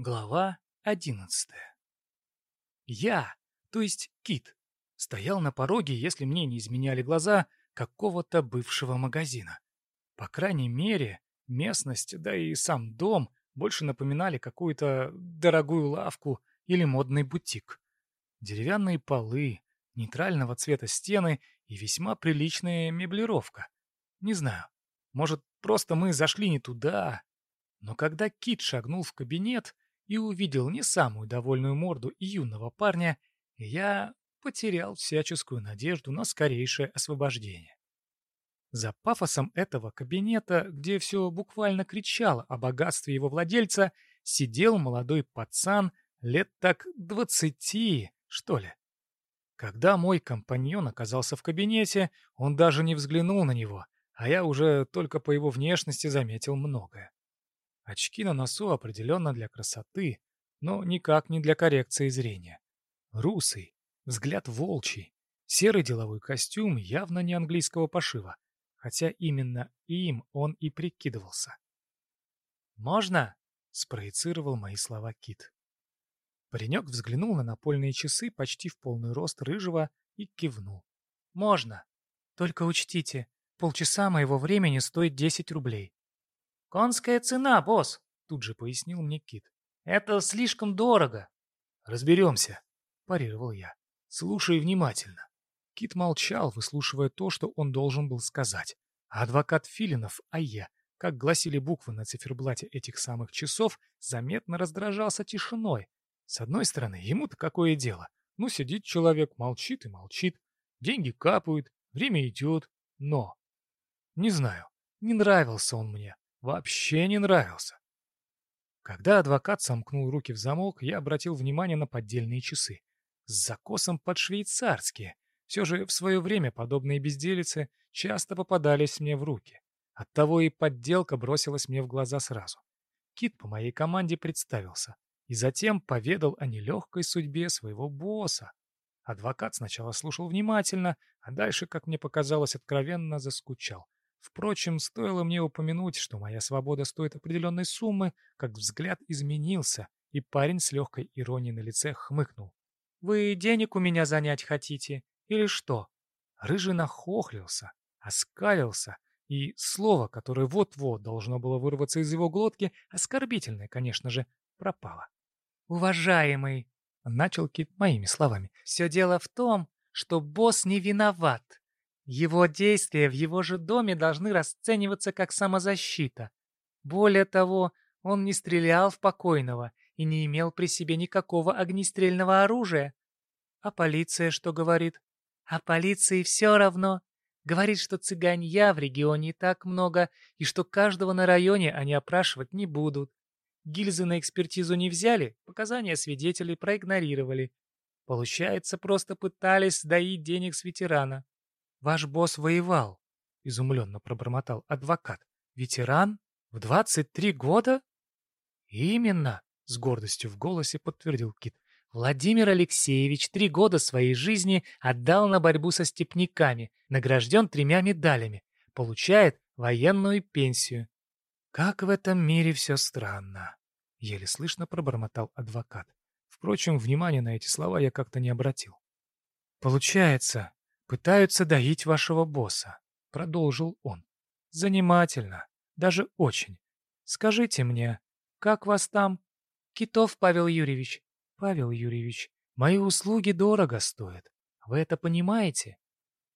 Глава одиннадцатая. Я, то есть Кит, стоял на пороге, если мне не изменяли глаза, какого-то бывшего магазина. По крайней мере, местность, да и сам дом больше напоминали какую-то дорогую лавку или модный бутик. Деревянные полы, нейтрального цвета стены и весьма приличная меблировка. Не знаю, может, просто мы зашли не туда. Но когда Кит шагнул в кабинет, и увидел не самую довольную морду юного парня, я потерял всяческую надежду на скорейшее освобождение. За пафосом этого кабинета, где все буквально кричало о богатстве его владельца, сидел молодой пацан лет так двадцати, что ли. Когда мой компаньон оказался в кабинете, он даже не взглянул на него, а я уже только по его внешности заметил многое. Очки на носу определенно для красоты, но никак не для коррекции зрения. Русый, взгляд волчий, серый деловой костюм явно не английского пошива, хотя именно им он и прикидывался. «Можно?» — спроецировал мои слова Кит. Паренек взглянул на напольные часы почти в полный рост рыжего и кивнул. «Можно. Только учтите, полчаса моего времени стоит 10 рублей. «Конская цена, босс», — тут же пояснил мне Кит. «Это слишком дорого». «Разберемся», — парировал я. «Слушай внимательно». Кит молчал, выслушивая то, что он должен был сказать. А адвокат Филинов, а я, как гласили буквы на циферблате этих самых часов, заметно раздражался тишиной. С одной стороны, ему-то какое дело? Ну, сидит человек, молчит и молчит. Деньги капают, время идет. Но... Не знаю, не нравился он мне. Вообще не нравился. Когда адвокат сомкнул руки в замок, я обратил внимание на поддельные часы. С закосом под швейцарские. Все же в свое время подобные безделицы часто попадались мне в руки. Оттого и подделка бросилась мне в глаза сразу. Кит по моей команде представился и затем поведал о нелегкой судьбе своего босса. Адвокат сначала слушал внимательно, а дальше, как мне показалось, откровенно заскучал. Впрочем, стоило мне упомянуть, что моя свобода стоит определенной суммы, как взгляд изменился, и парень с легкой иронией на лице хмыкнул. «Вы денег у меня занять хотите? Или что?» Рыжий нахохлился, оскалился, и слово, которое вот-вот должно было вырваться из его глотки, оскорбительное, конечно же, пропало. «Уважаемый!» — начал Кит моими словами. «Все дело в том, что босс не виноват. Его действия в его же доме должны расцениваться как самозащита. Более того, он не стрелял в покойного и не имел при себе никакого огнестрельного оружия. А полиция что говорит? А полиции все равно. Говорит, что цыганья в регионе так много, и что каждого на районе они опрашивать не будут. Гильзы на экспертизу не взяли, показания свидетелей проигнорировали. Получается, просто пытались доить денег с ветерана. Ваш босс воевал, — изумленно пробормотал адвокат. Ветеран? В двадцать три года? Именно, — с гордостью в голосе подтвердил Кит. Владимир Алексеевич три года своей жизни отдал на борьбу со степняками, награжден тремя медалями, получает военную пенсию. Как в этом мире все странно, — еле слышно пробормотал адвокат. Впрочем, внимания на эти слова я как-то не обратил. Получается, пытаются доить вашего босса», — продолжил он. «Занимательно, даже очень. Скажите мне, как вас там?» «Китов Павел Юрьевич». «Павел Юрьевич, мои услуги дорого стоят. Вы это понимаете?»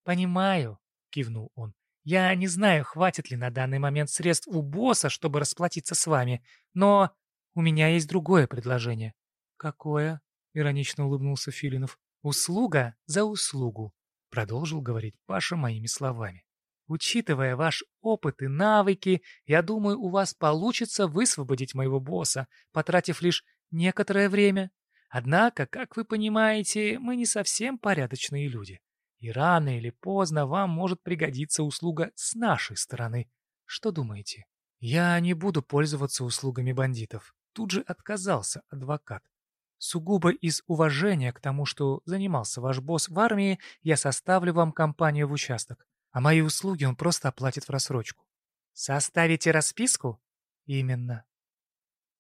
«Понимаю», — кивнул он. «Я не знаю, хватит ли на данный момент средств у босса, чтобы расплатиться с вами, но у меня есть другое предложение». «Какое?» — иронично улыбнулся Филинов. «Услуга за услугу. Продолжил говорить Паша моими словами. Учитывая ваш опыт и навыки, я думаю, у вас получится высвободить моего босса, потратив лишь некоторое время. Однако, как вы понимаете, мы не совсем порядочные люди. И рано или поздно вам может пригодиться услуга с нашей стороны. Что думаете? Я не буду пользоваться услугами бандитов. Тут же отказался адвокат. Сугубо из уважения к тому, что занимался ваш босс в армии, я составлю вам компанию в участок, а мои услуги он просто оплатит в рассрочку. Составите расписку? Именно.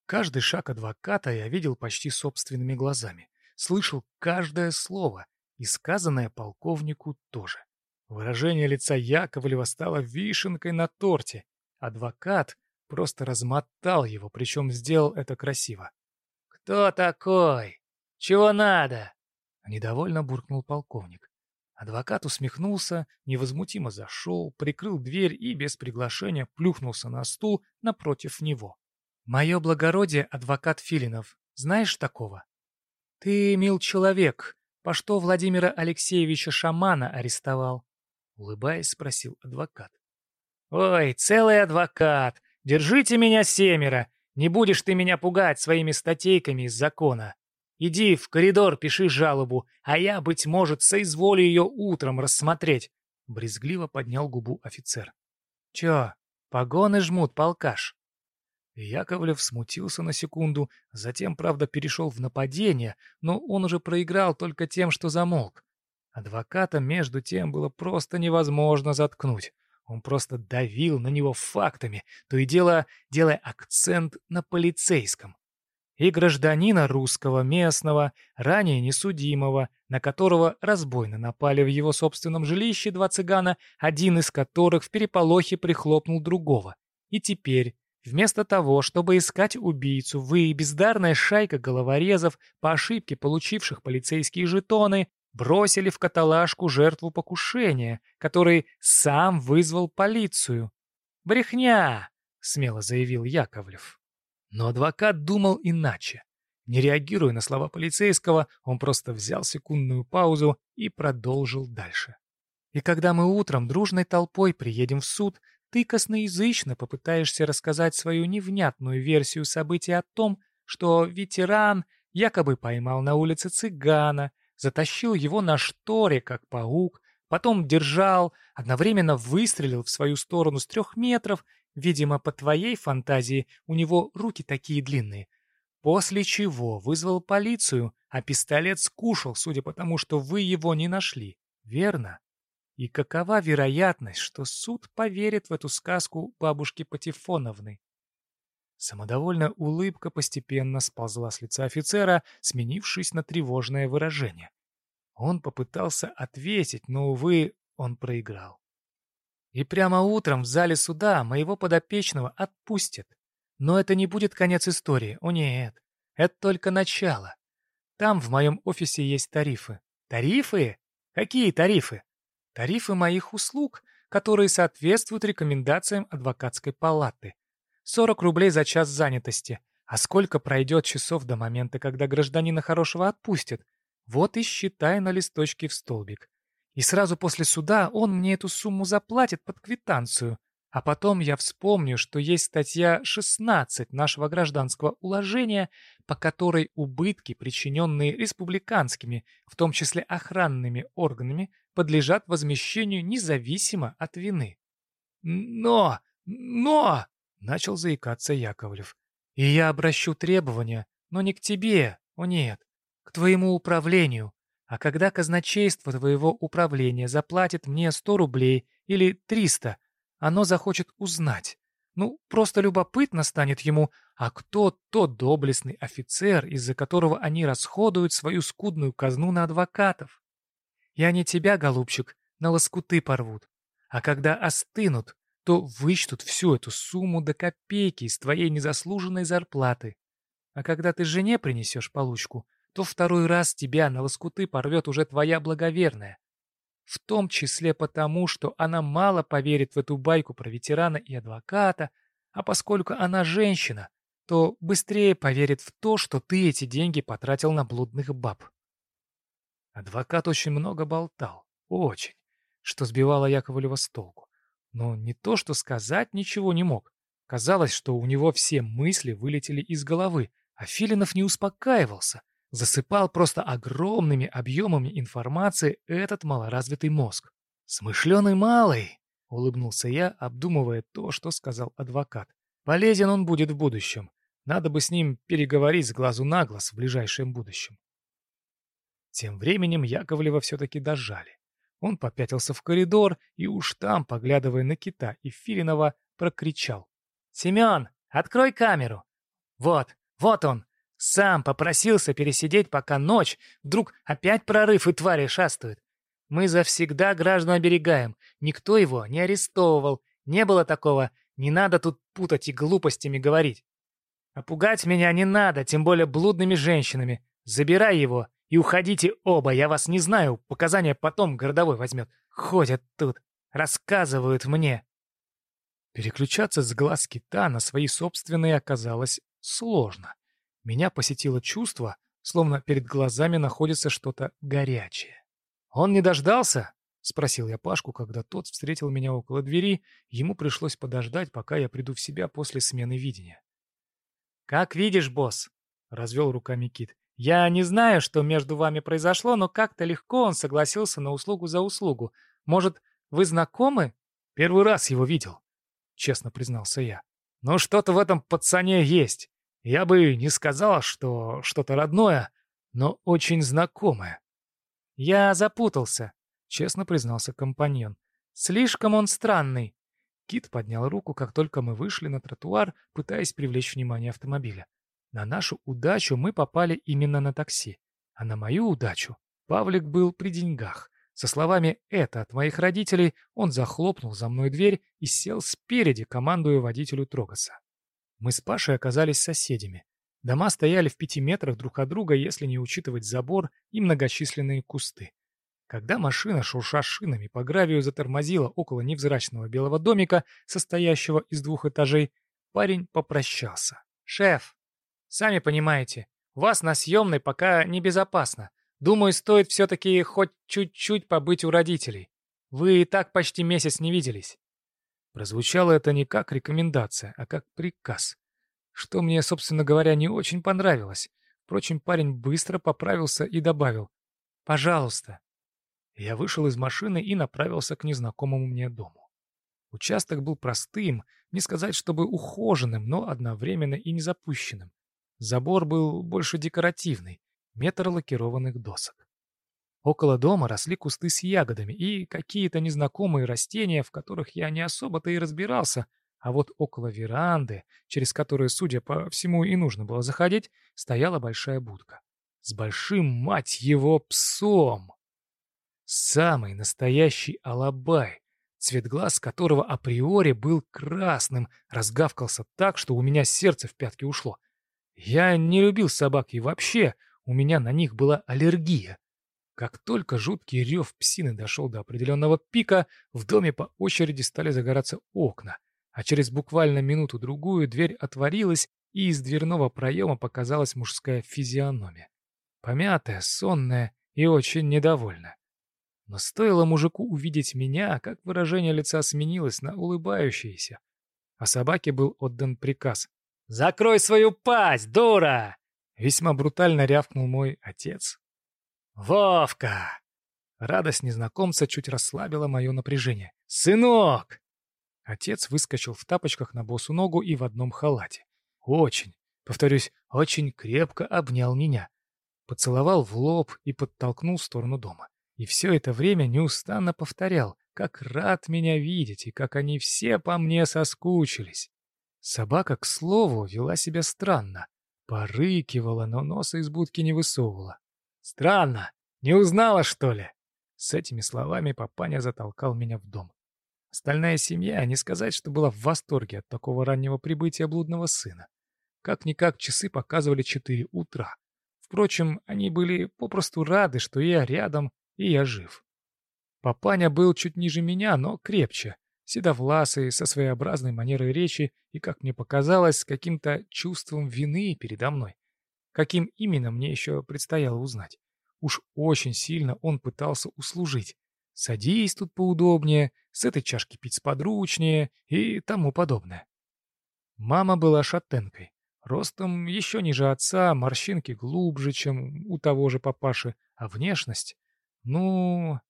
Каждый шаг адвоката я видел почти собственными глазами, слышал каждое слово, и сказанное полковнику тоже. Выражение лица Яковлева стало вишенкой на торте. Адвокат просто размотал его, причем сделал это красиво. «Кто такой? Чего надо?» Недовольно буркнул полковник. Адвокат усмехнулся, невозмутимо зашел, прикрыл дверь и без приглашения плюхнулся на стул напротив него. «Мое благородие, адвокат Филинов, знаешь такого?» «Ты, мил человек, по что Владимира Алексеевича Шамана арестовал?» Улыбаясь, спросил адвокат. «Ой, целый адвокат! Держите меня семеро! Не будешь ты меня пугать своими статейками из закона! Иди в коридор, пиши жалобу, а я, быть может, соизволю ее утром рассмотреть!» Брезгливо поднял губу офицер. «Чё, погоны жмут, полкаш?» Яковлев смутился на секунду, затем, правда, перешел в нападение, но он уже проиграл только тем, что замолк. Адвоката, между тем, было просто невозможно заткнуть. Он просто давил на него фактами, то и дело делая акцент на полицейском. И гражданина русского, местного, ранее несудимого, на которого разбойно напали в его собственном жилище два цыгана, один из которых в переполохе прихлопнул другого. И теперь Вместо того, чтобы искать убийцу, вы, бездарная шайка головорезов, по ошибке получивших полицейские жетоны, бросили в каталажку жертву покушения, который сам вызвал полицию. «Брехня!» — смело заявил Яковлев. Но адвокат думал иначе. Не реагируя на слова полицейского, он просто взял секундную паузу и продолжил дальше. И когда мы утром дружной толпой приедем в суд, ты косноязычно попытаешься рассказать свою невнятную версию событий о том, что ветеран якобы поймал на улице цыгана, затащил его на шторе, как паук, потом держал, одновременно выстрелил в свою сторону с трех метров, видимо, по твоей фантазии у него руки такие длинные, после чего вызвал полицию, а пистолет скушал, судя по тому, что вы его не нашли. Верно? И какова вероятность, что суд поверит в эту сказку бабушки Патефоновны? Самодовольная улыбка постепенно сползла с лица офицера, сменившись на тревожное выражение. Он попытался ответить, но, увы, он проиграл. И прямо утром в зале суда моего подопечного отпустят. Но это не будет конец истории, о нет, это только начало. Там в моем офисе есть тарифы. Тарифы? Какие тарифы? Тарифы моих услуг, которые соответствуют рекомендациям адвокатской палаты. 40 рублей за час занятости. А сколько пройдет часов до момента, когда гражданина хорошего отпустят? Вот и считай на листочке в столбик. И сразу после суда он мне эту сумму заплатит под квитанцию. А потом я вспомню, что есть статья 16 нашего гражданского уложения, по которой убытки, причиненные республиканскими, в том числе охранными органами, подлежат возмещению независимо от вины. «Но! Но!» — начал заикаться Яковлев. «И я обращу требования, но не к тебе, о нет, к твоему управлению. А когда казначейство твоего управления заплатит мне сто рублей или триста, оно захочет узнать. Ну, просто любопытно станет ему, а кто тот доблестный офицер, из-за которого они расходуют свою скудную казну на адвокатов? И они тебя, голубчик, на лоскуты порвут. А когда остынут, то вычтут всю эту сумму до копейки из твоей незаслуженной зарплаты. А когда ты жене принесешь получку, то второй раз тебя на лоскуты порвет уже твоя благоверная. В том числе потому, что она мало поверит в эту байку про ветерана и адвоката, а поскольку она женщина, то быстрее поверит в то, что ты эти деньги потратил на блудных баб. Адвокат очень много болтал. Очень. Что сбивало Яковлева с толку. Но не то, что сказать ничего не мог. Казалось, что у него все мысли вылетели из головы, а Филинов не успокаивался. Засыпал просто огромными объемами информации этот малоразвитый мозг. «Смышленый малый!» — улыбнулся я, обдумывая то, что сказал адвокат. «Полезен он будет в будущем. Надо бы с ним переговорить с глазу на глаз в ближайшем будущем. Тем временем Яковлева все-таки дожали. Он попятился в коридор и уж там, поглядывая на кита и Филинова, прокричал. «Семен, открой камеру! Вот, Вот он, сам попросился пересидеть, пока ночь, вдруг опять прорыв и твари шастают. Мы завсегда граждан оберегаем, никто его не арестовывал, не было такого, не надо тут путать и глупостями говорить. А пугать меня не надо, тем более блудными женщинами. Забирай его и уходите оба, я вас не знаю, показания потом городовой возьмет. Ходят тут, рассказывают мне. Переключаться с глаз кита на свои собственные оказалось сложно. Меня посетило чувство, словно перед глазами находится что-то горячее. Он не дождался? — спросил я Пашку, когда тот встретил меня около двери. Ему пришлось подождать, пока я приду в себя после смены видения. «Как видишь, босс», — развел руками Кит. «Я не знаю, что между вами произошло, но как-то легко он согласился на услугу за услугу. Может, вы знакомы?» «Первый раз его видел», — честно признался я. «Но что-то в этом пацане есть. Я бы не сказал, что что-то родное, но очень знакомое». «Я запутался», честно признался компаньон. «Слишком он странный». Кит поднял руку, как только мы вышли на тротуар, пытаясь привлечь внимание автомобиля. На нашу удачу мы попали именно на такси. А на мою удачу Павлик был при деньгах. Со словами «это от моих родителей» он захлопнул за мной дверь и сел спереди, командуя водителю трогаться. Мы с Пашей оказались соседями. Дома стояли в пяти метрах друг от друга, если не учитывать забор и многочисленные кусты. Когда машина, шурша шинами, по гравию затормозила около невзрачного белого домика, состоящего из двух этажей, парень попрощался. «Шеф, сами понимаете, вас на съемной пока небезопасно. Думаю, стоит все-таки хоть чуть-чуть побыть у родителей. Вы и так почти месяц не виделись». Прозвучало это не как рекомендация, а как приказ. Что мне, собственно говоря, не очень понравилось. Впрочем, парень быстро поправился и добавил. «Пожалуйста, я вышел из машины и направился к незнакомому мне дому. Участок был простым, не сказать, чтобы ухоженным, но одновременно и незапущенным. Забор был больше декоративный, метр лакированных досок. Около дома росли кусты с ягодами и какие-то незнакомые растения, в которых я не особо-то и разбирался, а вот около веранды, через которую, судя по всему, и нужно было заходить, стояла большая будка. С большим, мать его, псом! Самый настоящий алабай, цвет глаз которого априори был красным, разгавкался так, что у меня сердце в пятки ушло. Я не любил собак и вообще, у меня на них была аллергия. Как только жуткий рев псины дошел до определенного пика, в доме по очереди стали загораться окна, а через буквально минуту-другую дверь отворилась, и из дверного проема показалась мужская физиономия. Помятая, сонная и очень недовольная. Но стоило мужику увидеть меня, как выражение лица сменилось на улыбающееся. А собаке был отдан приказ. «Закрой свою пасть, дура!» Весьма брутально рявкнул мой отец. «Вовка!» Радость незнакомца чуть расслабила мое напряжение. «Сынок!» Отец выскочил в тапочках на босу ногу и в одном халате. Очень, повторюсь, очень крепко обнял меня. Поцеловал в лоб и подтолкнул в сторону дома. И все это время неустанно повторял, как рад меня видеть и как они все по мне соскучились. Собака, к слову, вела себя странно. Порыкивала, но носа из будки не высовывала. «Странно! Не узнала, что ли?» С этими словами папаня затолкал меня в дом. Остальная семья, не сказать, что была в восторге от такого раннего прибытия блудного сына. Как-никак часы показывали четыре утра. Впрочем, они были попросту рады, что я рядом и я жив. Папаня был чуть ниже меня, но крепче, седовласый, со своеобразной манерой речи и, как мне показалось, с каким-то чувством вины передо мной. Каким именно мне еще предстояло узнать. Уж очень сильно он пытался услужить. Садись тут поудобнее, с этой чашки пить сподручнее и тому подобное. Мама была шатенкой. Ростом еще ниже отца, морщинки глубже, чем у того же папаши, а внешность ну,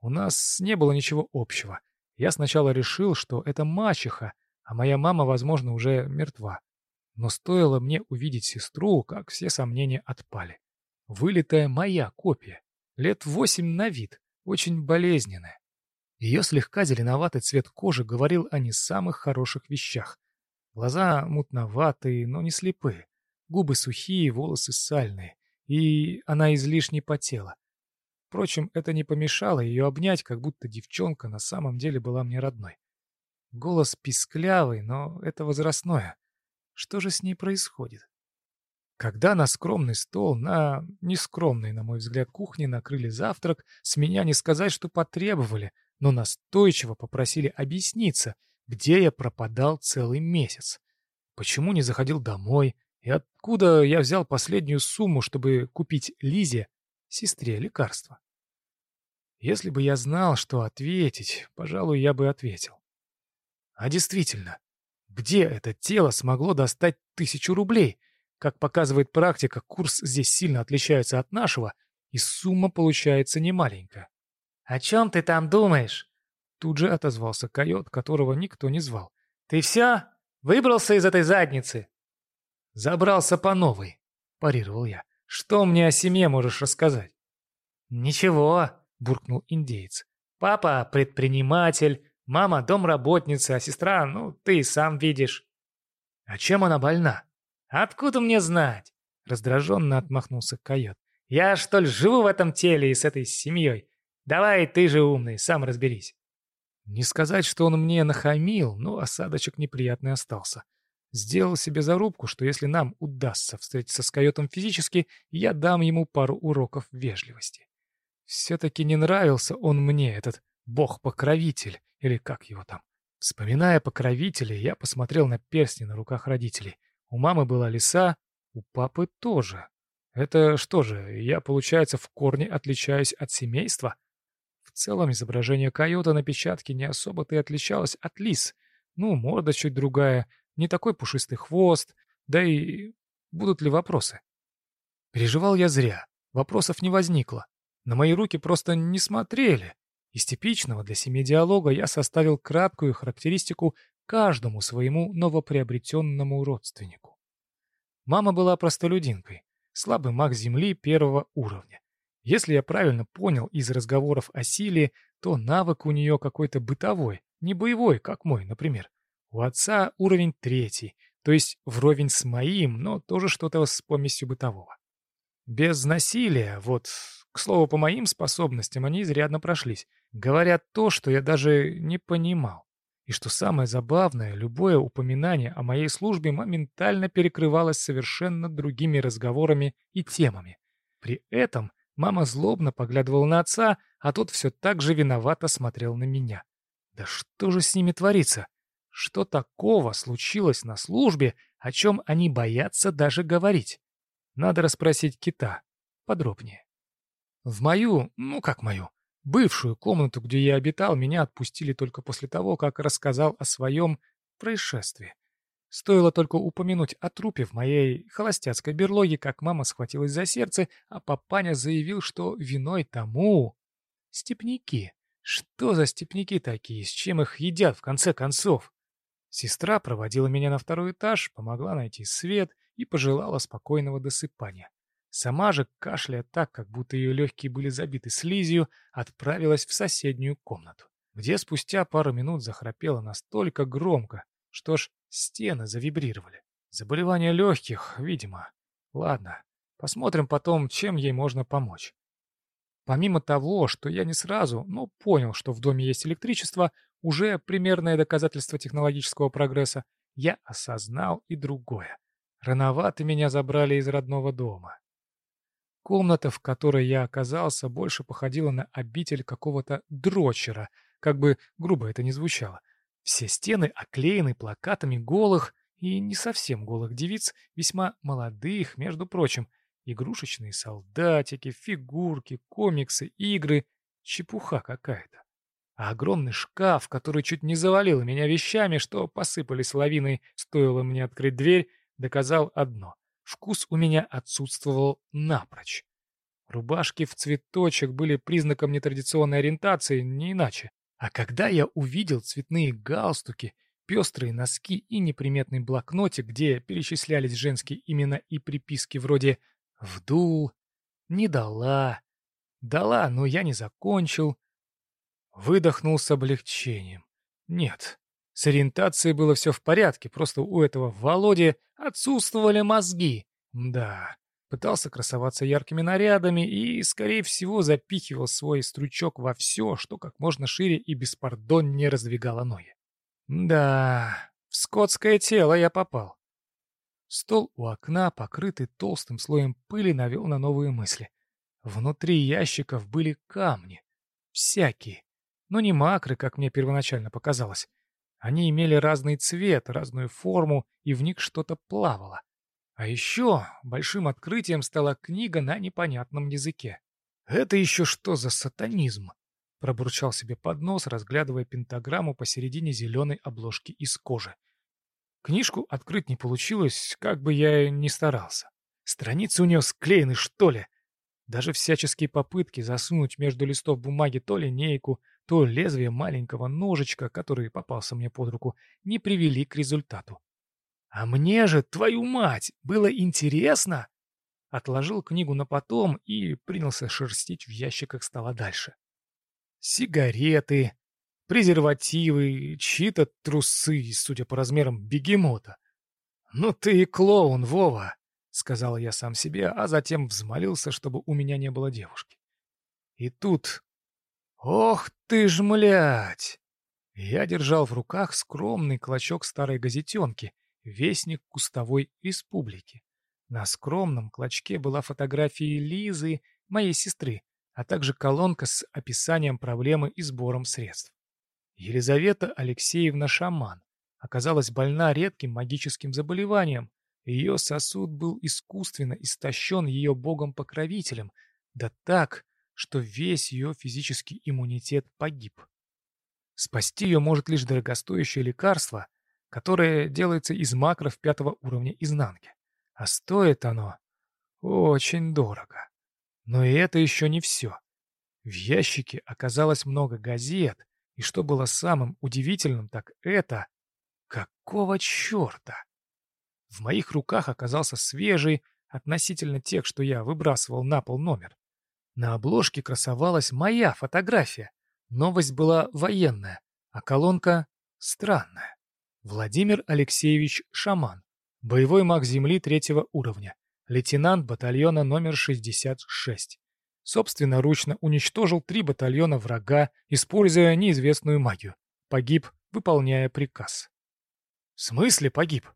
у нас не было ничего общего. Я сначала решил, что это мачеха, а моя мама, возможно, уже мертва. Но стоило мне увидеть сестру, как все сомнения отпали. Вылитая моя копия. Лет восемь на вид, очень болезненная. Ее слегка зеленоватый цвет кожи говорил о не самых хороших вещах. Глаза мутноватые, но не слепые. Губы сухие, волосы сальные. И она излишне потела. Впрочем, это не помешало ее обнять, как будто девчонка на самом деле была мне родной. Голос писклявый, но это возрастное. Что же с ней происходит? Когда на скромный стол, на нескромной, на мой взгляд, кухне накрыли завтрак, с меня не сказать, что потребовали, но настойчиво попросили объясниться, где я пропадал целый месяц. Почему не заходил домой, и откуда я взял последнюю сумму, чтобы купить Лизе, сестре, лекарство. Если бы я знал, что ответить, пожалуй, я бы ответил. А действительно, где это тело смогло достать тысячу рублей? Как показывает практика, курс здесь сильно отличается от нашего, и сумма получается немаленькая. «О чем ты там думаешь?» Тут же отозвался койот, которого никто не звал. «Ты все? Выбрался из этой задницы?» «Забрался по новой», — парировал я. «Что мне о семье можешь рассказать?» «Ничего», — буркнул индейец. «Папа — предприниматель, мама — домработница, а сестра, ну, ты сам видишь». «А чем она больна?» «Откуда мне знать?» — раздраженно отмахнулся койот. «Я, что ли, живу в этом теле и с этой семьей? Давай, ты же умный, сам разберись». Не сказать, что он мне нахамил, но осадочек неприятный остался. Сделал себе зарубку, что если нам удастся встретиться с койотом физически, я дам ему пару уроков вежливости. Все-таки не нравился он мне, этот бог-покровитель, или как его там. Вспоминая покровителей, я посмотрел на перстни на руках родителей. У мамы была лиса, у папы тоже. Это что же, я, получается, в корне отличаюсь от семейства? В целом изображение койота на печатке не особо-то и отличалось от лис. Ну, морда чуть другая, не такой пушистый хвост, да и будут ли вопросы? Переживал я зря, вопросов не возникло. На мои руки просто не смотрели. Из типичного для семьи диалога я составил краткую характеристику каждому своему новоприобретенному родственнику. Мама была простолюдинкой, слабый маг Земли первого уровня. Если я правильно понял из разговоров о силе, то навык у нее какой-то бытовой, не боевой, как мой, например. У отца уровень третий, то есть вровень с моим, но тоже что-то с помесью бытового. Без насилия, вот, к слову, по моим способностям они изрядно прошлись. Говорят то, что я даже не понимал. И что самое забавное, любое упоминание о моей службе моментально перекрывалось совершенно другими разговорами и темами. При этом мама злобно поглядывала на отца, а тот все так же виновато смотрел на меня. Да что же с ними творится? Что такого случилось на службе, о чем они боятся даже говорить? Надо расспросить кита подробнее. В мою, ну как мою, бывшую комнату, где я обитал, меня отпустили только после того, как рассказал о своем происшествии. Стоило только упомянуть о трупе в моей холостяцкой берлоге, как мама схватилась за сердце, а папаня заявил, что виной тому... Степняки. Что за степняки такие? С чем их едят, в конце концов? Сестра проводила меня на второй этаж, помогла найти свет и пожелала спокойного досыпания. Сама же, кашляя так, как будто ее легкие были забиты слизью, отправилась в соседнюю комнату, где спустя пару минут захрапела настолько громко, что ж стены завибрировали. Заболевание легких, видимо. Ладно, посмотрим потом, чем ей можно помочь. Помимо того, что я не сразу, но понял, что в доме есть электричество, уже примерное доказательство технологического прогресса, я осознал и другое. Рановато меня забрали из родного дома. Комната, в которой я оказался, больше походила на обитель какого-то дрочера, как бы грубо это ни звучало. Все стены оклеены плакатами голых и не совсем голых девиц, весьма молодых, между прочим, игрушечные солдатики, фигурки, комиксы, игры. Чепуха какая-то а огромный шкаф, который чуть не завалил меня вещами, что посыпались лавиной, стоило мне открыть дверь, доказал одно — вкус у меня отсутствовал напрочь. Рубашки в цветочек были признаком нетрадиционной ориентации, не иначе. А когда я увидел цветные галстуки, пестрые носки и неприметный блокнотик, где перечислялись женские имена и приписки вроде «вдул», «не дала», «дала, но я не закончил», Выдохнул с облегчением. Нет, с ориентацией было все в порядке, просто у этого Володи отсутствовали мозги. Да, пытался красоваться яркими нарядами и, скорее всего, запихивал свой стручок во все, что как можно шире и беспардоннее раздвигало ноги. Да, в скотское тело я попал. Стол у окна, покрытый толстым слоем пыли, навел на новые мысли. Внутри ящиков были камни. Всякие. Но не макры, как мне первоначально показалось. Они имели разный цвет, разную форму, и в них что-то плавало. А еще большим открытием стала книга на непонятном языке. «Это еще что за сатанизм?» Пробурчал себе под нос, разглядывая пентаграмму посередине зеленой обложки из кожи. Книжку открыть не получилось, как бы я ни старался. Страницы у нее склеены, что ли? Даже всяческие попытки засунуть между листов бумаги то линейку, то лезвие маленького ножичка, который попался мне под руку, не привели к результату. А мне же, твою мать, было интересно! Отложил книгу на потом и принялся шерстить в ящиках стола дальше. Сигареты, презервативы, чьи-то трусы, судя по размерам бегемота. «Ну ты и клоун, Вова!» — сказал я сам себе, а затем взмолился, чтобы у меня не было девушки. И тут... Ох ты ж, млять! Я держал в руках скромный клочок старой газетенки, вестник кустовой республики. На скромном клочке была фотография Лизы, моей сестры, а также колонка с описанием проблемы и сбором средств. Елизавета Алексеевна Шаман оказалась больна редким магическим заболеванием. Ее сосуд был искусственно истощен ее богом-покровителем, да так, что весь ее физический иммунитет погиб. Спасти ее может лишь дорогостоящее лекарство, которое делается из макров пятого уровня изнанки. А стоит оно очень дорого. Но и это еще не все. В ящике оказалось много газет, и что было самым удивительным, так это... Какого черта? В моих руках оказался свежий, относительно тех, что я выбрасывал на пол номер. На обложке красовалась моя фотография. Новость была военная, а колонка — странная. Владимир Алексеевич Шаман, боевой маг Земли третьего уровня, лейтенант батальона номер 66 собственноручно уничтожил три батальона врага, используя неизвестную магию. Погиб, выполняя приказ. «В смысле погиб?»